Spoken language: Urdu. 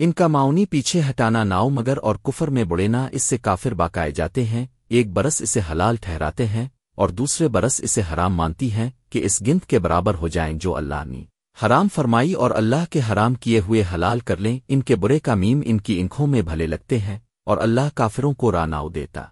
ان کا معاونی پیچھے ہٹانا ناؤ مگر اور کفر میں بڑینا اس سے کافر باقائے جاتے ہیں، ایک برس اسے حلال ٹھہراتے ہیں اور دوسرے برس اسے حرام مانتی ہیں کہ اس گنت کے برابر ہو جائیں جو اللہ نے۔ حرام فرمائی اور اللہ کے حرام کیے ہوئے حلال کر لیں، ان کے برے کا میم ان کی انکھوں میں بھلے لگتے ہیں اور اللہ کافروں کو راناؤ دیتا۔